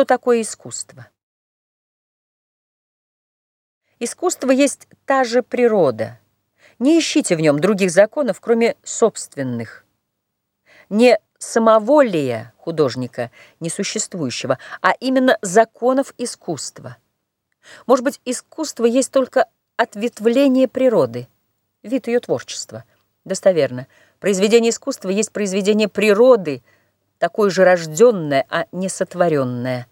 Что такое искусство? Искусство есть та же природа. Не ищите в нем других законов, кроме собственных. Не самоволия художника, несуществующего, а именно законов искусства. Может быть, искусство есть только ответвление природы, вид ее творчества. Достоверно. Произведение искусства есть произведение природы, такое же рожденное, а не сотворенное.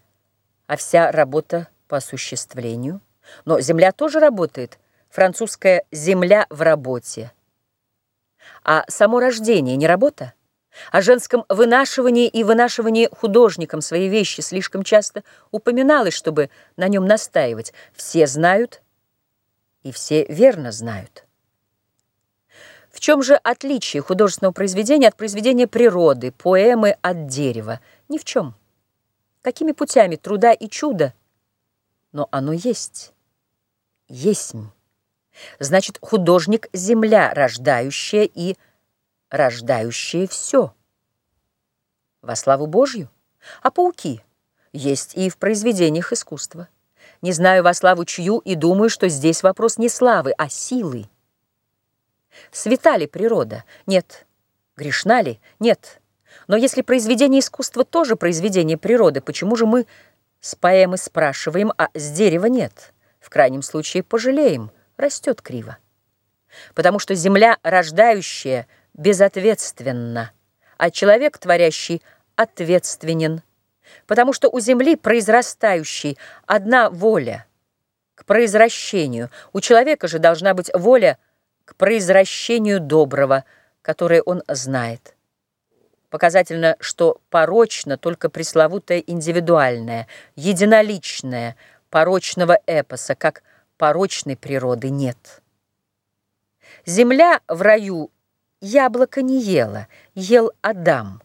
А вся работа по осуществлению – но земля тоже работает. Французская «земля в работе». А само рождение не работа? О женском вынашивании и вынашивании художником своей вещи слишком часто упоминалось, чтобы на нем настаивать. Все знают, и все верно знают. В чем же отличие художественного произведения от произведения природы, поэмы от дерева? Ни в чем. Какими путями труда и чуда? Но оно есть есмь. Значит, художник — земля, рождающая и рождающая все. Во славу Божью. А пауки есть и в произведениях искусства. Не знаю во славу чью и думаю, что здесь вопрос не славы, а силы. Свята ли природа? Нет. Грешна ли? Нет. Но если произведение искусства тоже произведение природы, почему же мы с поэмы спрашиваем, а с дерева нет? В крайнем случае пожалеем, растет криво. Потому что земля, рождающая, безответственна, а человек, творящий, ответственен. Потому что у земли, произрастающей, одна воля к произращению. У человека же должна быть воля к произращению доброго, которое он знает. Показательно, что порочно только пресловутое индивидуальное, единоличное – порочного эпоса, как порочной природы нет. Земля в раю яблоко не ела, ел Адам.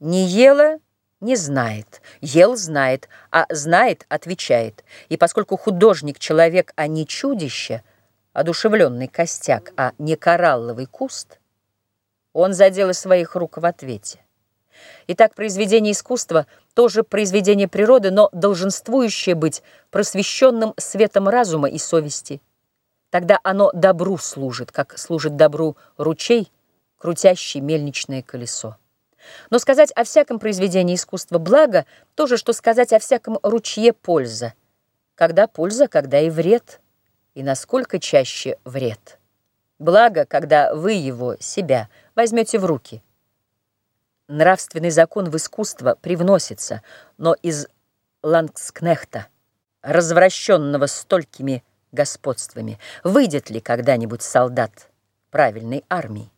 Не ела – не знает, ел – знает, а знает – отвечает. И поскольку художник – человек, а не чудище, одушевленный костяк, а не коралловый куст, он за дело своих рук в ответе. Итак, произведение искусства – тоже произведение природы, но долженствующее быть просвещенным светом разума и совести. Тогда оно добру служит, как служит добру ручей, крутящий мельничное колесо. Но сказать о всяком произведении искусства благо – то же, что сказать о всяком ручье польза. Когда польза, когда и вред, и насколько чаще вред. Благо, когда вы его, себя, возьмете в руки – Нравственный закон в искусство привносится, но из Лангскнехта, развращенного столькими господствами, выйдет ли когда-нибудь солдат правильной армии?